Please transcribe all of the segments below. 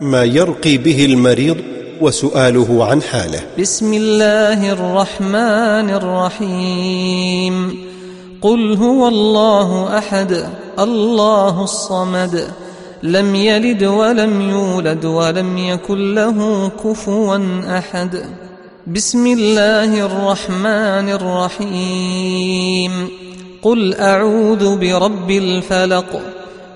ما يرقي به المريض وسؤاله عن حاله. بسم الله الرحمن الرحيم. قل هو الله أحد الله الصمد. لم يلد ولم يولد ولم يكن له كفوا أحد. بسم الله الرحمن الرحيم. قل أعوذ برب الفلق.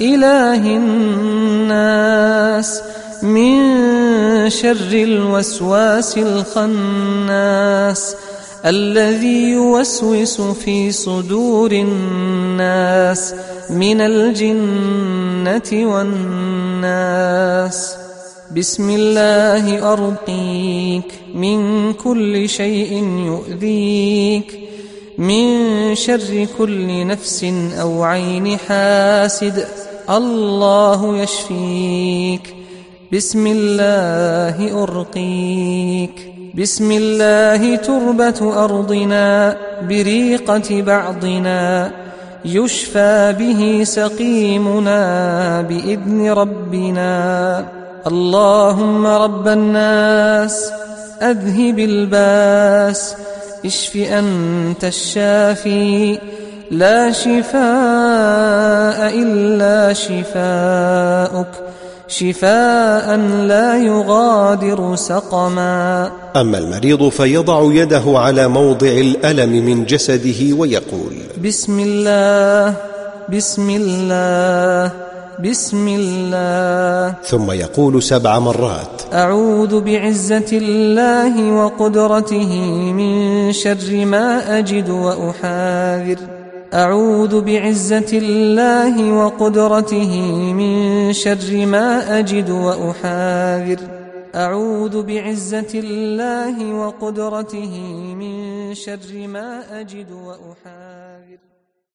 إله الناس من شر الوسواس الخناس الذي يوسوس في صدور الناس من الجنة والناس. بسم الله أرقيك من كل شيء يؤذيك من شر كل نفس أو عين حاسد. الله يشفيك. بسم الله أرقيك. بسم الله تربة أرضنا بريقة بعضنا. يشفى به سقيمنا بإذن ربنا. اللهم رب الناس أذهب الباس. اشف أنت الشافي لا شفاء إلا شفاؤك. شفاء لا يغادر سقما. أما المريض فيضع يده على موضع الألم من جسده ويقول بسم الله بسم الله بسم الله. ثم يقول سبع مرات أعوذ بعزة الله وقدرته من شر ما أجد وأحاذر. أعوذ بعزة الله وقدرته من شر ما أجد وأحاذر. أعوذ بعزة الله وقدرته من شر ما أجد وأحاذر.